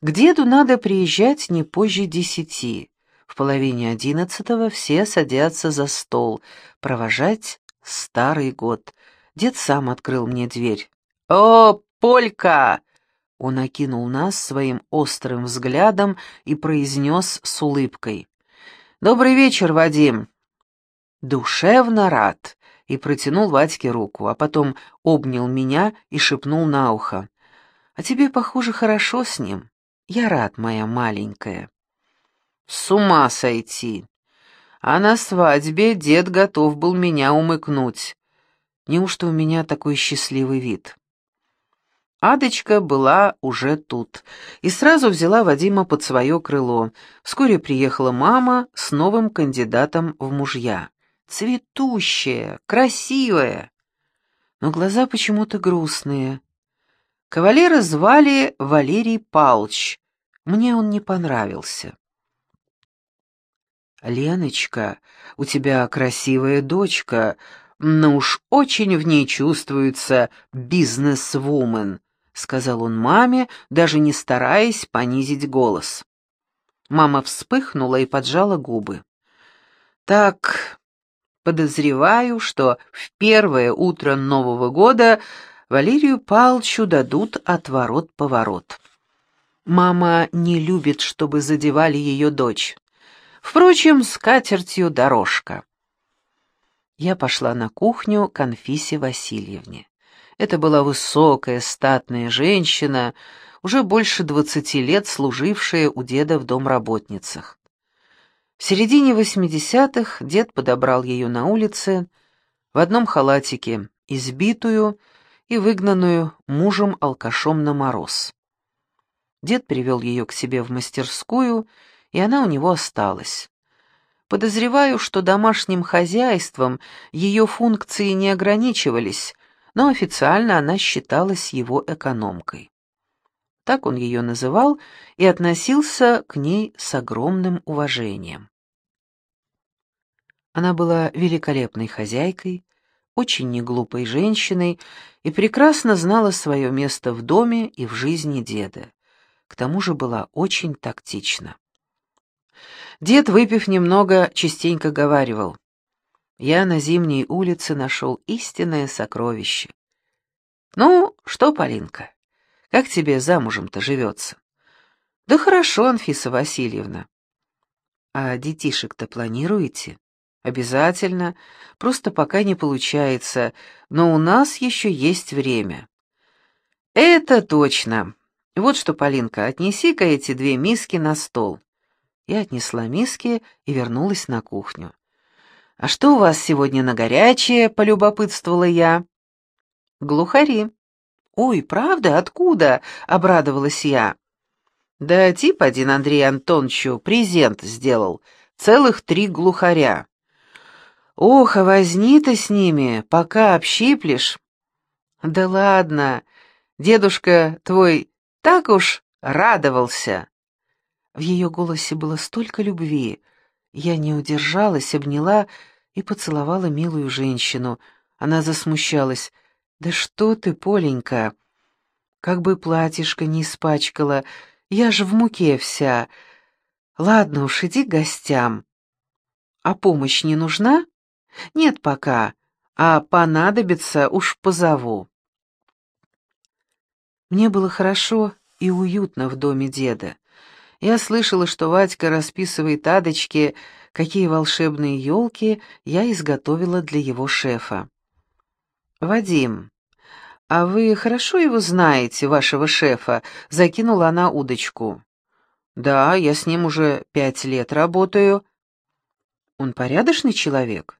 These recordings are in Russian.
К деду надо приезжать не позже десяти. В половине одиннадцатого все садятся за стол, провожать старый год. Дед сам открыл мне дверь. «О, Полька!» Он окинул нас своим острым взглядом и произнес с улыбкой. «Добрый вечер, Вадим!» «Душевно рад!» и протянул Вадьке руку, а потом обнял меня и шепнул на ухо. «А тебе, похоже, хорошо с ним. Я рад, моя маленькая. С ума сойти. А на свадьбе дед готов был меня умыкнуть. Неужто у меня такой счастливый вид? Адочка была уже тут и сразу взяла Вадима под свое крыло. Вскоре приехала мама с новым кандидатом в мужья. Цветущая, красивая, но глаза почему-то грустные. Кавалера звали Валерий Палч. Мне он не понравился. «Леночка, у тебя красивая дочка, но уж очень в ней чувствуется бизнес-вумен», — сказал он маме, даже не стараясь понизить голос. Мама вспыхнула и поджала губы. «Так, подозреваю, что в первое утро Нового года Валерию Палчу дадут отворот-поворот. Мама не любит, чтобы задевали ее дочь. Впрочем, с катертью дорожка. Я пошла на кухню к Анфисе Васильевне. Это была высокая, статная женщина, уже больше двадцати лет служившая у деда в домработницах. В середине восьмидесятых дед подобрал ее на улице в одном халатике, избитую, и выгнанную мужем-алкашом на мороз. Дед привел ее к себе в мастерскую, и она у него осталась. Подозреваю, что домашним хозяйством ее функции не ограничивались, но официально она считалась его экономкой. Так он ее называл и относился к ней с огромным уважением. Она была великолепной хозяйкой, очень неглупой женщиной и прекрасно знала свое место в доме и в жизни деда. К тому же была очень тактична. Дед, выпив немного, частенько говаривал. «Я на зимней улице нашел истинное сокровище». «Ну, что, Полинка, как тебе замужем-то живется?» «Да хорошо, Анфиса Васильевна». «А детишек-то планируете?» «Обязательно. Просто пока не получается. Но у нас еще есть время». «Это точно. Вот что, Полинка, отнеси-ка эти две миски на стол». Я отнесла миски и вернулась на кухню. «А что у вас сегодня на горячее?» — полюбопытствовала я. «Глухари». «Ой, правда? Откуда?» — обрадовалась я. «Да тип один Андрей Антоновичу презент сделал. Целых три глухаря. «Ох, а возни ты с ними, пока общиплешь». «Да ладно, дедушка твой так уж радовался». В ее голосе было столько любви. Я не удержалась, обняла и поцеловала милую женщину. Она засмущалась. «Да что ты, Поленька? Как бы платьишко не испачкала, я же в муке вся. Ладно уж, иди к гостям. А помощь не нужна?» «Нет пока, а понадобится, уж позову». Мне было хорошо и уютно в доме деда. Я слышала, что Вадька расписывает адочки, какие волшебные елки я изготовила для его шефа. «Вадим, а вы хорошо его знаете, вашего шефа?» — закинула она удочку. «Да, я с ним уже пять лет работаю». «Он порядочный человек?»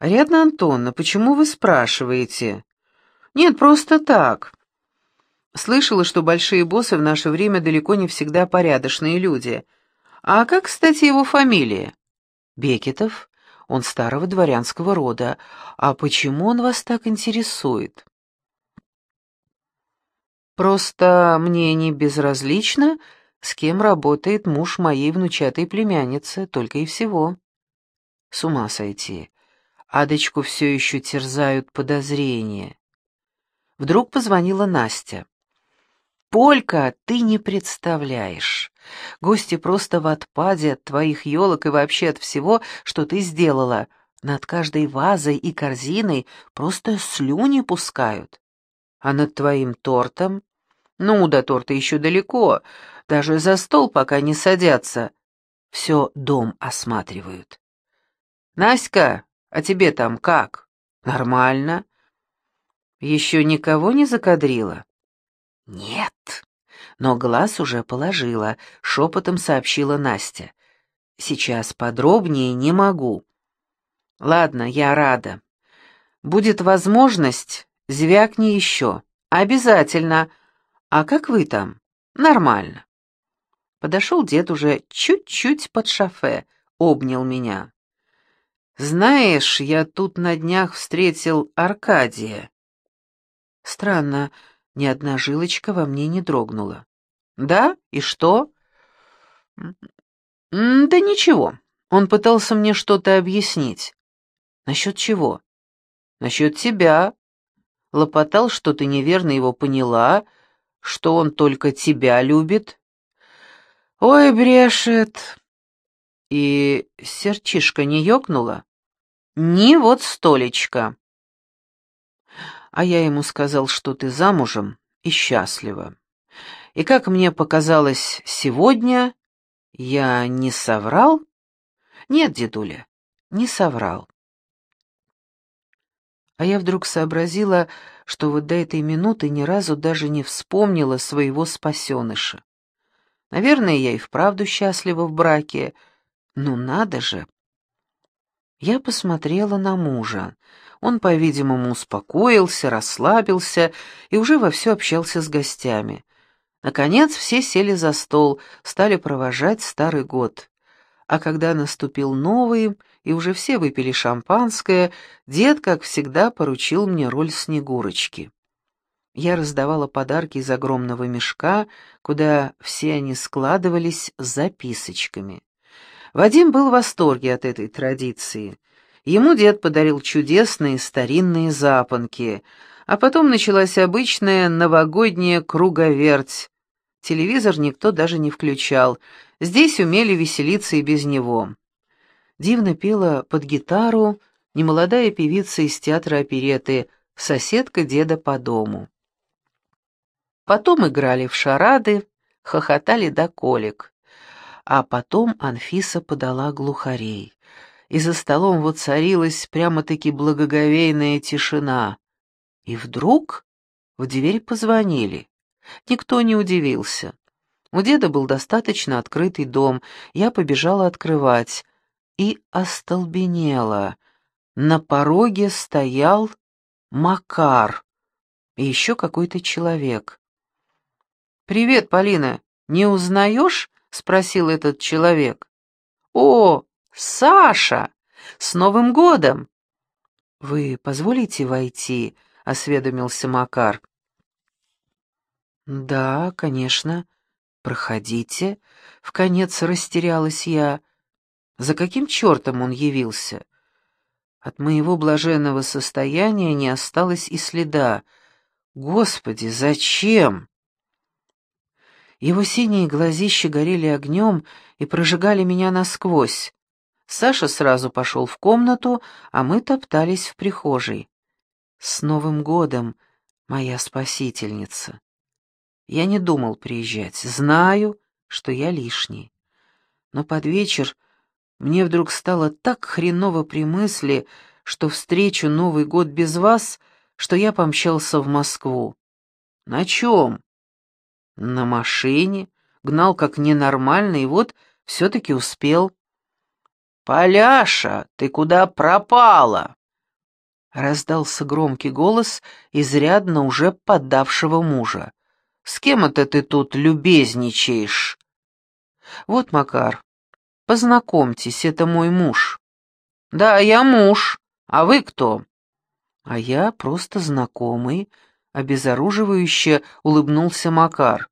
«Ариадна Антонна, почему вы спрашиваете?» «Нет, просто так». Слышала, что большие боссы в наше время далеко не всегда порядочные люди. А как, кстати, его фамилия? Бекетов. Он старого дворянского рода. А почему он вас так интересует? Просто мне не безразлично, с кем работает муж моей внучатой племянницы, только и всего. С ума сойти. Адочку все еще терзают подозрения. Вдруг позвонила Настя. Полька, ты не представляешь. Гости просто в отпаде от твоих елок и вообще от всего, что ты сделала. Над каждой вазой и корзиной просто слюни пускают. А над твоим тортом? Ну, до торта еще далеко, даже за стол пока не садятся. Все дом осматривают. Наська, а тебе там как? Нормально. Еще никого не закадрила? Нет. Но глаз уже положила, шепотом сообщила Настя. Сейчас подробнее не могу. Ладно, я рада. Будет возможность, звякни еще. Обязательно. А как вы там? Нормально. Подошел дед уже чуть-чуть под шофе, обнял меня. «Знаешь, я тут на днях встретил Аркадия». Странно, ни одна жилочка во мне не дрогнула. «Да? И что?» «Да ничего. Он пытался мне что-то объяснить. Насчет чего? Насчет тебя. Лопотал, что ты неверно его поняла, что он только тебя любит. Ой, брешет. И серчишка не ёкнула? Ни вот столечко. А я ему сказал, что ты замужем и счастлива. И как мне показалось сегодня, я не соврал? Нет, дедуля, не соврал. А я вдруг сообразила, что вот до этой минуты ни разу даже не вспомнила своего спасеныша. Наверное, я и вправду счастлива в браке. Ну надо же! Я посмотрела на мужа. Он, по-видимому, успокоился, расслабился и уже вовсю общался с гостями. Наконец все сели за стол, стали провожать старый год. А когда наступил новый, и уже все выпили шампанское, дед, как всегда, поручил мне роль Снегурочки. Я раздавала подарки из огромного мешка, куда все они складывались с записочками. Вадим был в восторге от этой традиции. Ему дед подарил чудесные старинные запонки, а потом началась обычная новогодняя круговерть. Телевизор никто даже не включал, здесь умели веселиться и без него дивно пела под гитару немолодая певица из театра опереты, соседка деда по дому. Потом играли в шарады, хохотали до колик. А потом Анфиса подала глухарей. И за столом воцарилась прямо-таки благоговейная тишина. И вдруг в дверь позвонили. Никто не удивился. У деда был достаточно открытый дом, я побежала открывать и остолбенела. На пороге стоял Макар и еще какой-то человек. «Привет, Полина, не узнаешь?» — спросил этот человек. «О, Саша! С Новым годом!» «Вы позволите войти?» — осведомился Макар. «Да, конечно. Проходите». В конец растерялась я. За каким чертом он явился? От моего блаженного состояния не осталось и следа. Господи, зачем? Его синие глазища горели огнем и прожигали меня насквозь. Саша сразу пошел в комнату, а мы топтались в прихожей. «С Новым годом, моя спасительница!» Я не думал приезжать, знаю, что я лишний. Но под вечер мне вдруг стало так хреново при мысли, что встречу Новый год без вас, что я помчался в Москву. На чем? На машине, гнал как ненормальный, и вот все-таки успел. «Поляша, ты куда пропала?» Раздался громкий голос изрядно уже поддавшего мужа. «С кем это ты тут любезничаешь?» «Вот, Макар, Познакомьтесь, это мой муж». «Да, я муж. А вы кто?» «А я просто знакомый», — обезоруживающе улыбнулся Макар.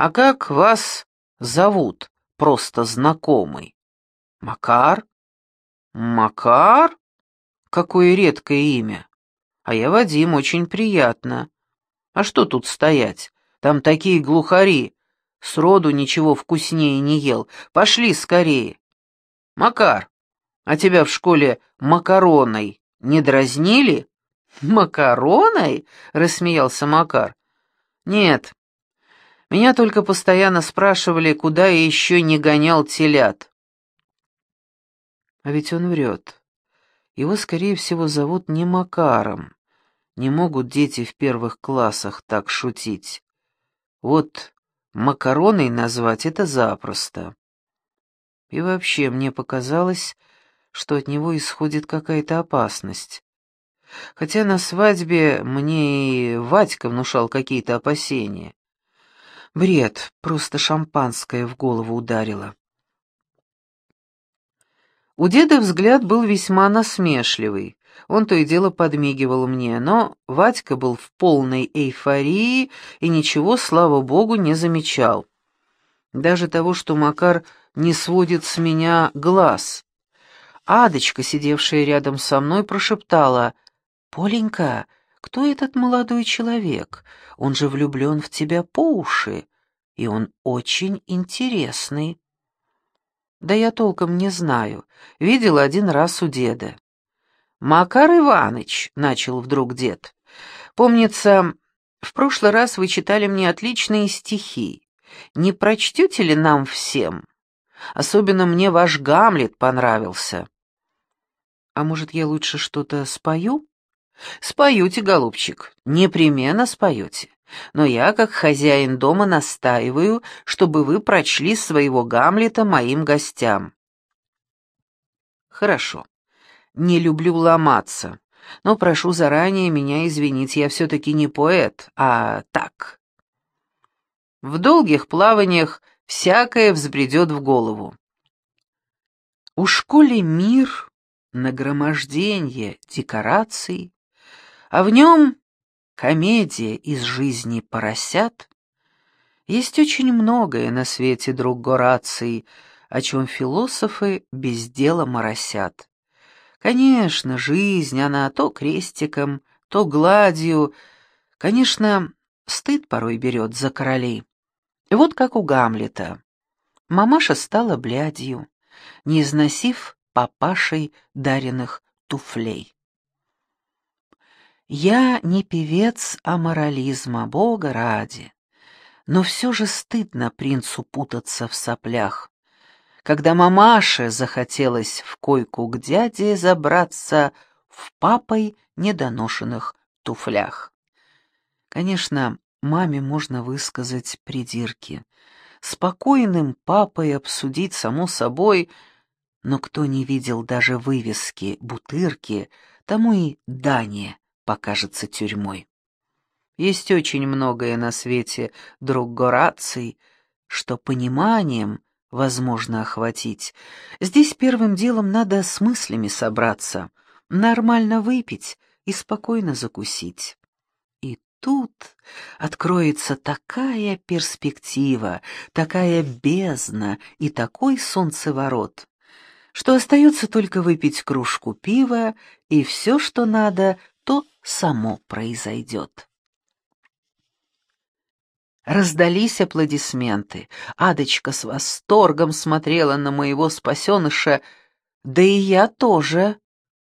«А как вас зовут, просто знакомый?» «Макар?» «Макар? Какое редкое имя. А я Вадим, очень приятно. А что тут стоять? Там такие глухари. Сроду ничего вкуснее не ел. Пошли скорее. Макар, а тебя в школе макароной не дразнили? Макароной? Рассмеялся Макар. Нет. Меня только постоянно спрашивали, куда я еще не гонял телят. А ведь он врет. Его, скорее всего, зовут не Макаром. Не могут дети в первых классах так шутить. Вот макароной назвать это запросто. И вообще, мне показалось, что от него исходит какая-то опасность. Хотя на свадьбе мне и Вадька внушал какие-то опасения. Бред, просто шампанское в голову ударило. У деда взгляд был весьма насмешливый. Он то и дело подмигивал мне, но Вадька был в полной эйфории и ничего, слава богу, не замечал. Даже того, что Макар не сводит с меня глаз. Адочка, сидевшая рядом со мной, прошептала, «Поленька, кто этот молодой человек? Он же влюблен в тебя по уши, и он очень интересный». Да я толком не знаю. Видел один раз у деда. «Макар Иваныч», — начал вдруг дед, — «помнится, в прошлый раз вы читали мне отличные стихи. Не прочтете ли нам всем? Особенно мне ваш Гамлет понравился». «А может, я лучше что-то спою?» «Споете, голубчик, непременно споете. Но я, как хозяин дома, настаиваю, чтобы вы прочли своего Гамлета моим гостям». «Хорошо. Не люблю ломаться, но прошу заранее меня извинить, я все-таки не поэт, а так». В долгих плаваниях всякое взбредет в голову. У школе мир, нагромождение декораций, а в нем комедия из жизни поросят. Есть очень многое на свете, друг Гораций, о чем философы без дела моросят. Конечно, жизнь, она то крестиком, то гладью. Конечно, стыд порой берет за королей. Вот как у Гамлета. Мамаша стала блядью, не износив папашей даренных туфлей. Я не певец аморализма, бога ради, но все же стыдно принцу путаться в соплях. Когда мамаше захотелось в койку к дяде забраться в папой недоношенных туфлях. Конечно, маме можно высказать придирки. Спокойным папой обсудить, само собой, но кто не видел даже вывески «Бутырки», тому и Дания покажется тюрьмой. Есть очень многое на свете, друг Гораций, что пониманием возможно охватить. Здесь первым делом надо с мыслями собраться, нормально выпить и спокойно закусить. И тут откроется такая перспектива, такая бездна и такой солнцеворот, что остается только выпить кружку пива, и все, что надо, то само произойдет. Раздались аплодисменты. Адочка с восторгом смотрела на моего спасеныша, да и я тоже.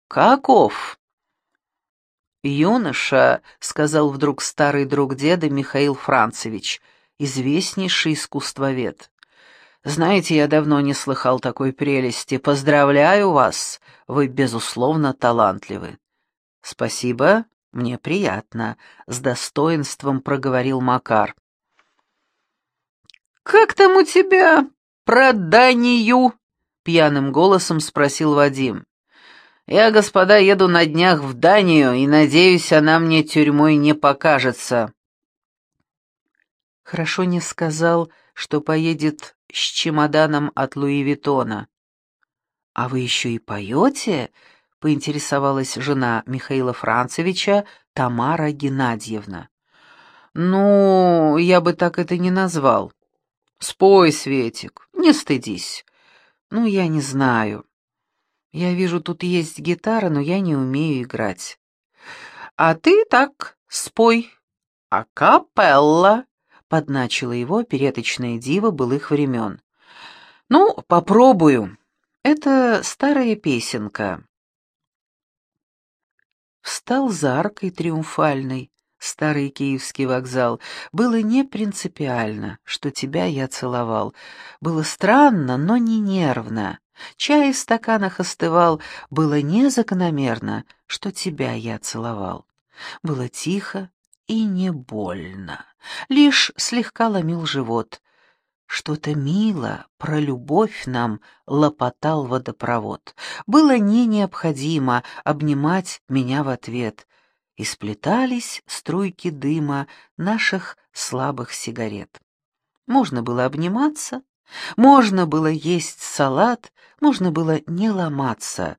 Каков? «Юноша», — сказал вдруг старый друг деда Михаил Францевич, известнейший искусствовед. «Знаете, я давно не слыхал такой прелести. Поздравляю вас, вы, безусловно, талантливы». «Спасибо, мне приятно», — с достоинством проговорил Макар. «Как там у тебя про Данию?» — пьяным голосом спросил Вадим. «Я, господа, еду на днях в Данию, и, надеюсь, она мне тюрьмой не покажется». Хорошо не сказал, что поедет с чемоданом от Луи Виттона. «А вы еще и поете?» — поинтересовалась жена Михаила Францевича Тамара Геннадьевна. «Ну, я бы так это не назвал. Спой, Светик, не стыдись. Ну, я не знаю. Я вижу, тут есть гитара, но я не умею играть. А ты так спой. А капелла, — подначила его переточная дива былых времен. «Ну, попробую. Это старая песенка». Встал за аркой триумфальной, старый киевский вокзал. Было не принципиально, что тебя я целовал. Было странно, но не нервно. Чай в стаканах остывал. Было незакономерно, что тебя я целовал. Было тихо и не больно. Лишь слегка ломил живот. Что-то мило про любовь нам лопотал водопровод. Было не необходимо обнимать меня в ответ. И сплетались струйки дыма наших слабых сигарет. Можно было обниматься, можно было есть салат, можно было не ломаться.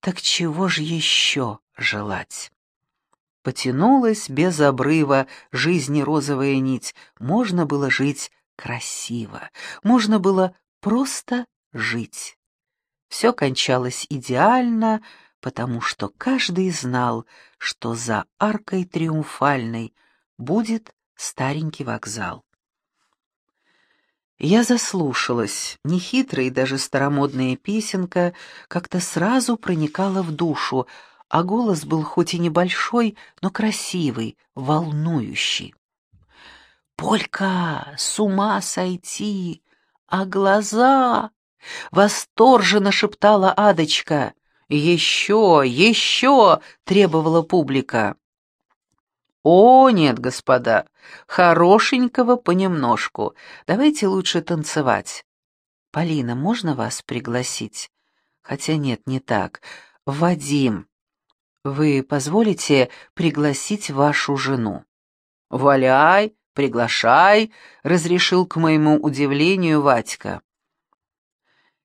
Так чего же еще желать? Потянулась без обрыва жизни розовая нить. Можно было жить красиво, можно было просто жить. Все кончалось идеально, потому что каждый знал, что за аркой триумфальной будет старенький вокзал. Я заслушалась, нехитрая и даже старомодная песенка как-то сразу проникала в душу, а голос был хоть и небольшой, но красивый, волнующий. «Полька, с ума сойти! А глаза!» — восторженно шептала Адочка. «Еще, еще!» — требовала публика. «О, нет, господа, хорошенького понемножку. Давайте лучше танцевать. Полина, можно вас пригласить? Хотя нет, не так. Вадим, вы позволите пригласить вашу жену?» «Валяй, приглашай», — разрешил к моему удивлению Ватька.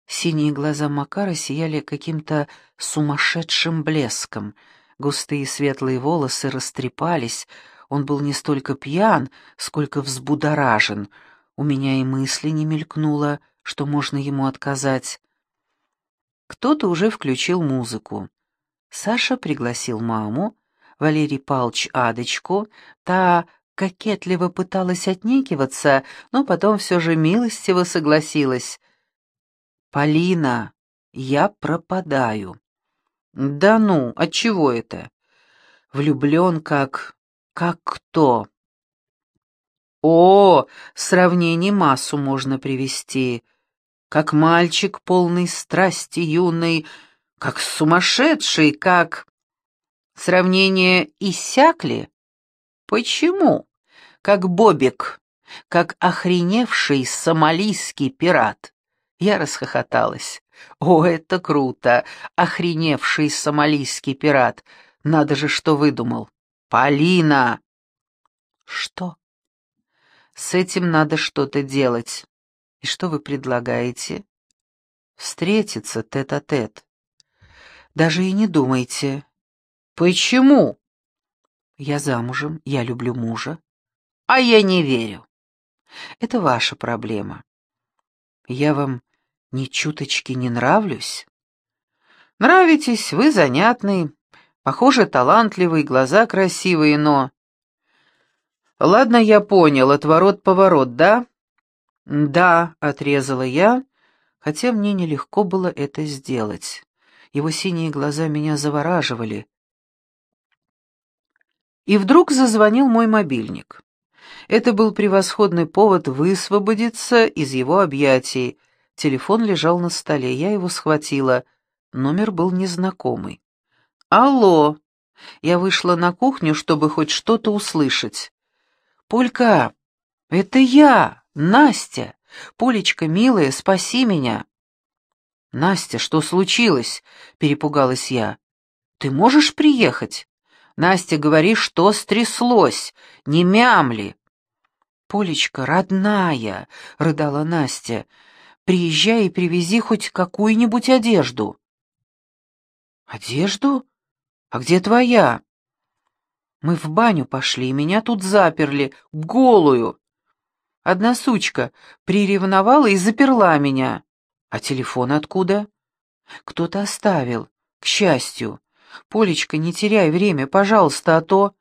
Синие глаза Макара сияли каким-то сумасшедшим блеском, густые светлые волосы растрепались, он был не столько пьян, сколько взбудоражен. У меня и мысли не мелькнуло, что можно ему отказать. Кто-то уже включил музыку. Саша пригласил маму, Валерий Палч Адочку, та кокетливо пыталась отнекиваться, но потом все же милостиво согласилась — «Полина, я пропадаю». «Да ну, от чего это?» «Влюблен как... как кто?» «О, сравнение массу можно привести. Как мальчик, полный страсти юной, как сумасшедший, как...» «Сравнение иссякли?» «Почему?» «Как Бобик, как охреневший сомалийский пират». Я расхохоталась. «О, это круто! Охреневший сомалийский пират! Надо же, что выдумал! Полина!» «Что?» «С этим надо что-то делать. И что вы предлагаете?» «Встретиться тет-а-тет». -тет. «Даже и не думайте». «Почему?» «Я замужем, я люблю мужа». «А я не верю». «Это ваша проблема. Я вам ни чуточки не нравлюсь? Нравитесь, вы занятный, похоже, талантливый, глаза красивые, но... Ладно, я понял, отворот-поворот, да? Да, отрезала я, хотя мне нелегко было это сделать. Его синие глаза меня завораживали. И вдруг зазвонил мой мобильник. Это был превосходный повод высвободиться из его объятий. Телефон лежал на столе, я его схватила. Номер был незнакомый. «Алло!» Я вышла на кухню, чтобы хоть что-то услышать. «Полька, это я, Настя! Полечка, милая, спаси меня!» «Настя, что случилось?» — перепугалась я. «Ты можешь приехать?» «Настя, говори, что стряслось, не мямли!» «Полечка, родная!» — рыдала Настя. «Приезжай и привези хоть какую-нибудь одежду». «Одежду? А где твоя?» «Мы в баню пошли, меня тут заперли, голую. Одна сучка приревновала и заперла меня. А телефон откуда?» «Кто-то оставил, к счастью. Полечка, не теряй время, пожалуйста, а то...»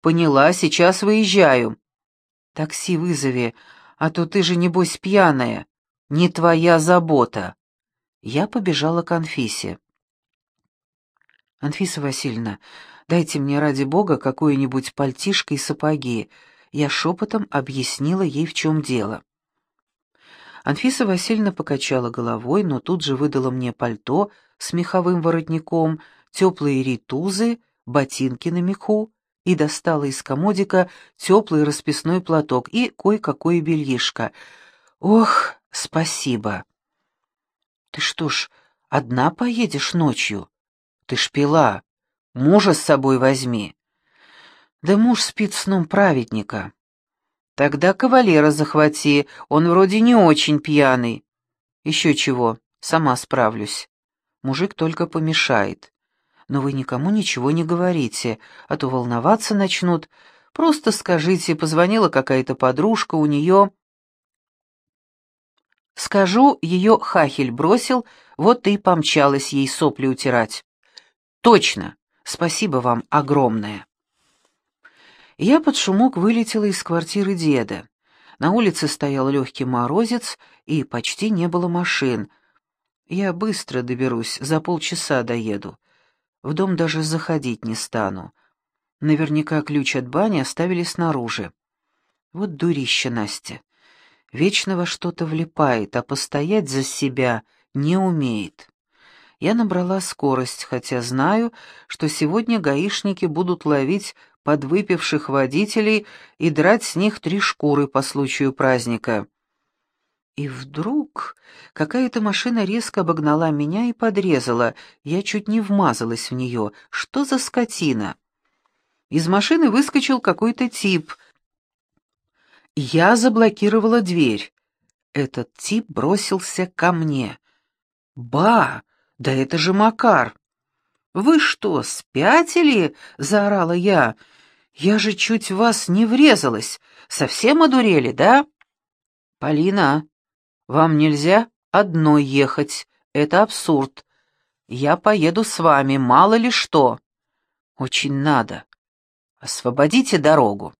«Поняла, сейчас выезжаю». «Такси вызови, а то ты же, небось, пьяная. Не твоя забота». Я побежала к Анфисе. «Анфиса Васильевна, дайте мне ради бога какое-нибудь пальтишко и сапоги». Я шепотом объяснила ей, в чем дело. Анфиса Васильевна покачала головой, но тут же выдала мне пальто с меховым воротником, теплые ритузы, ботинки на меху и достала из комодика теплый расписной платок и кое-какое бельишко. «Ох, спасибо!» «Ты что ж, одна поедешь ночью? Ты ж пила. Мужа с собой возьми». «Да муж спит сном праведника». «Тогда кавалера захвати, он вроде не очень пьяный». «Еще чего, сама справлюсь. Мужик только помешает. Но вы никому ничего не говорите, а то волноваться начнут. Просто скажите, позвонила какая-то подружка, у нее...» Скажу, ее хахель бросил, вот ты и помчалась ей сопли утирать. Точно. Спасибо вам огромное. Я под шумок вылетела из квартиры деда. На улице стоял легкий морозец, и почти не было машин. Я быстро доберусь, за полчаса доеду. В дом даже заходить не стану. Наверняка ключ от бани оставили снаружи. Вот дурище Настя. Вечно во что-то влипает, а постоять за себя не умеет. Я набрала скорость, хотя знаю, что сегодня гаишники будут ловить подвыпивших водителей и драть с них три шкуры по случаю праздника. И вдруг какая-то машина резко обогнала меня и подрезала. Я чуть не вмазалась в нее. Что за скотина? Из машины выскочил какой-то тип — я заблокировала дверь. Этот тип бросился ко мне. «Ба! Да это же Макар!» «Вы что, спятили?» — заорала я. «Я же чуть вас не врезалась. Совсем одурели, да?» «Полина, вам нельзя одной ехать. Это абсурд. Я поеду с вами, мало ли что». «Очень надо. Освободите дорогу».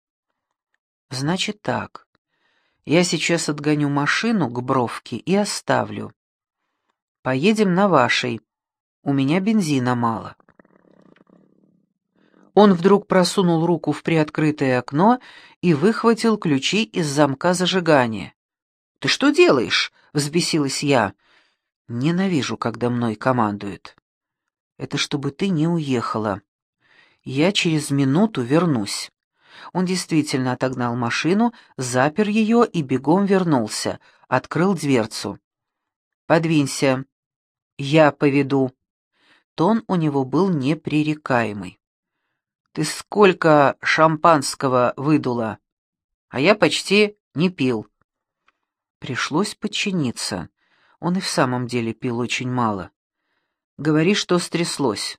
Значит так. Я сейчас отгоню машину к бровке и оставлю. Поедем на вашей. У меня бензина мало. Он вдруг просунул руку в приоткрытое окно и выхватил ключи из замка зажигания. «Ты что делаешь?» — взбесилась я. «Ненавижу, когда мной командуют. Это чтобы ты не уехала. Я через минуту вернусь». Он действительно отогнал машину, запер ее и бегом вернулся, открыл дверцу. «Подвинься. Я поведу». Тон у него был непререкаемый. «Ты сколько шампанского выдула?» «А я почти не пил». Пришлось подчиниться. Он и в самом деле пил очень мало. «Говори, что стряслось».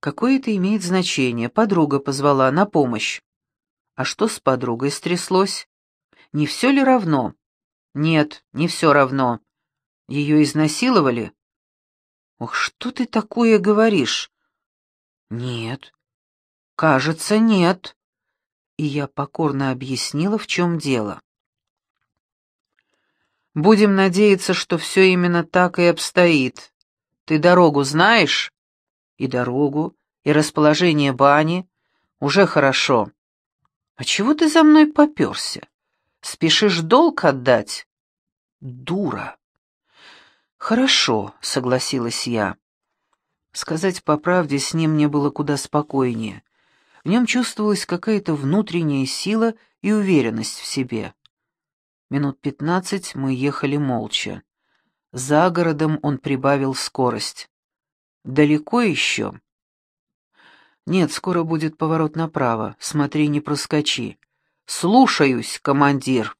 «Какое это имеет значение? Подруга позвала на помощь». А что с подругой стряслось? Не все ли равно? Нет, не все равно. Ее изнасиловали? Ох, что ты такое говоришь? Нет. Кажется, нет. И я покорно объяснила, в чем дело. Будем надеяться, что все именно так и обстоит. Ты дорогу знаешь? И дорогу, и расположение бани. Уже хорошо. «А чего ты за мной попёрся? Спешишь долг отдать?» «Дура!» «Хорошо», — согласилась я. Сказать по правде, с ним мне было куда спокойнее. В нем чувствовалась какая-то внутренняя сила и уверенность в себе. Минут пятнадцать мы ехали молча. За городом он прибавил скорость. «Далеко еще?» «Нет, скоро будет поворот направо. Смотри, не проскочи». «Слушаюсь, командир».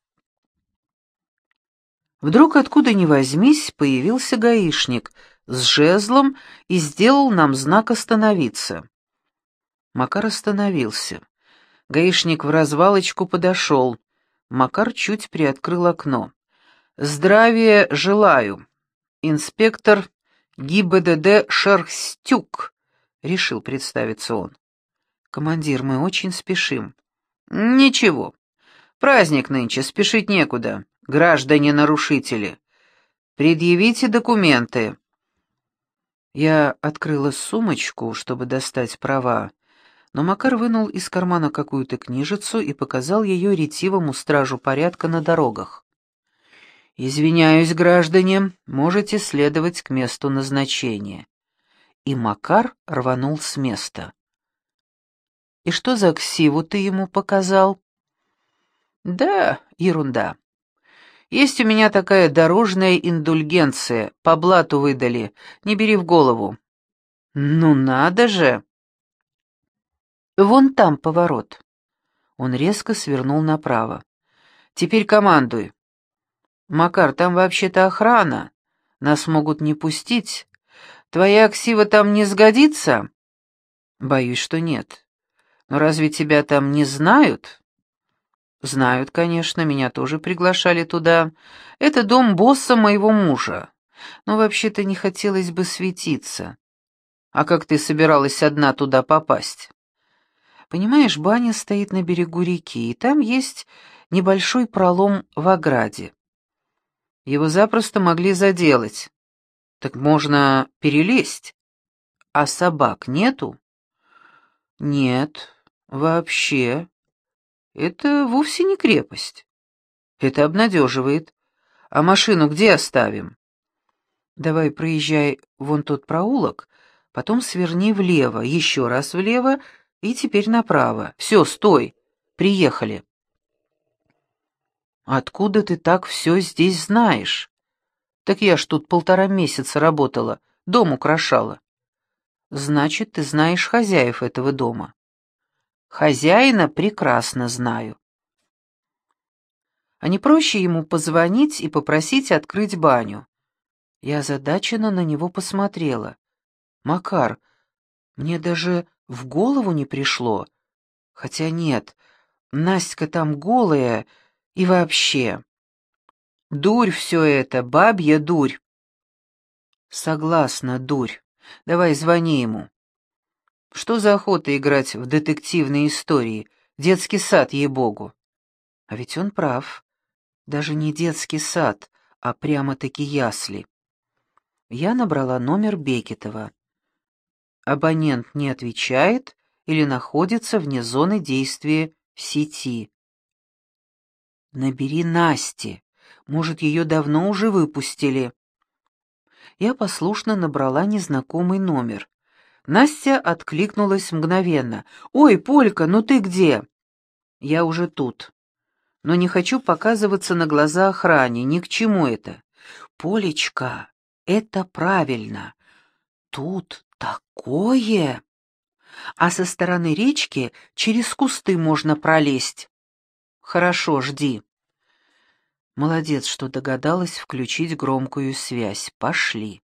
Вдруг откуда ни возьмись появился гаишник с жезлом и сделал нам знак остановиться. Макар остановился. Гаишник в развалочку подошел. Макар чуть приоткрыл окно. «Здравия желаю. Инспектор ГИБДД Шерстюк», — решил представиться он. «Командир, мы очень спешим». «Ничего. Праздник нынче, спешить некуда. Граждане-нарушители. Предъявите документы». Я открыла сумочку, чтобы достать права, но Макар вынул из кармана какую-то книжицу и показал ее ретивому стражу порядка на дорогах. «Извиняюсь, граждане, можете следовать к месту назначения». И Макар рванул с места. «И что за ксиву ты ему показал?» «Да, ерунда. Есть у меня такая дорожная индульгенция, по блату выдали, не бери в голову». «Ну надо же!» «Вон там поворот». Он резко свернул направо. «Теперь командуй». «Макар, там вообще-то охрана. Нас могут не пустить. Твоя ксива там не сгодится?» «Боюсь, что нет. Но разве тебя там не знают?» «Знают, конечно, меня тоже приглашали туда. Это дом босса моего мужа. Но вообще-то не хотелось бы светиться. А как ты собиралась одна туда попасть?» Понимаешь, баня стоит на берегу реки, и там есть небольшой пролом в ограде. Его запросто могли заделать. Так можно перелезть. А собак нету? Нет, вообще. Это вовсе не крепость. Это обнадеживает. А машину где оставим? Давай проезжай вон тот проулок, потом сверни влево, еще раз влево и теперь направо. Все, стой. Приехали. Откуда ты так все здесь знаешь? Так я ж тут полтора месяца работала, дом украшала. Значит, ты знаешь хозяев этого дома. Хозяина прекрасно знаю. А не проще ему позвонить и попросить открыть баню? Я озадаченно на него посмотрела. Макар, мне даже в голову не пришло. Хотя нет, Настя там голая и вообще. Дурь все это, бабья дурь. Согласна, дурь. Давай звони ему. Что за охота играть в детективные истории? Детский сад, ей-богу. А ведь он прав. Даже не детский сад, а прямо-таки ясли. Я набрала номер Бекетова. Абонент не отвечает или находится вне зоны действия сети. «Набери Насти. Может, ее давно уже выпустили». Я послушно набрала незнакомый номер. Настя откликнулась мгновенно. «Ой, Полька, ну ты где?» «Я уже тут. Но не хочу показываться на глаза охране, ни к чему это». «Полечка, это правильно. Тут Такое! А со стороны речки через кусты можно пролезть. Хорошо, жди. Молодец, что догадалась включить громкую связь. Пошли.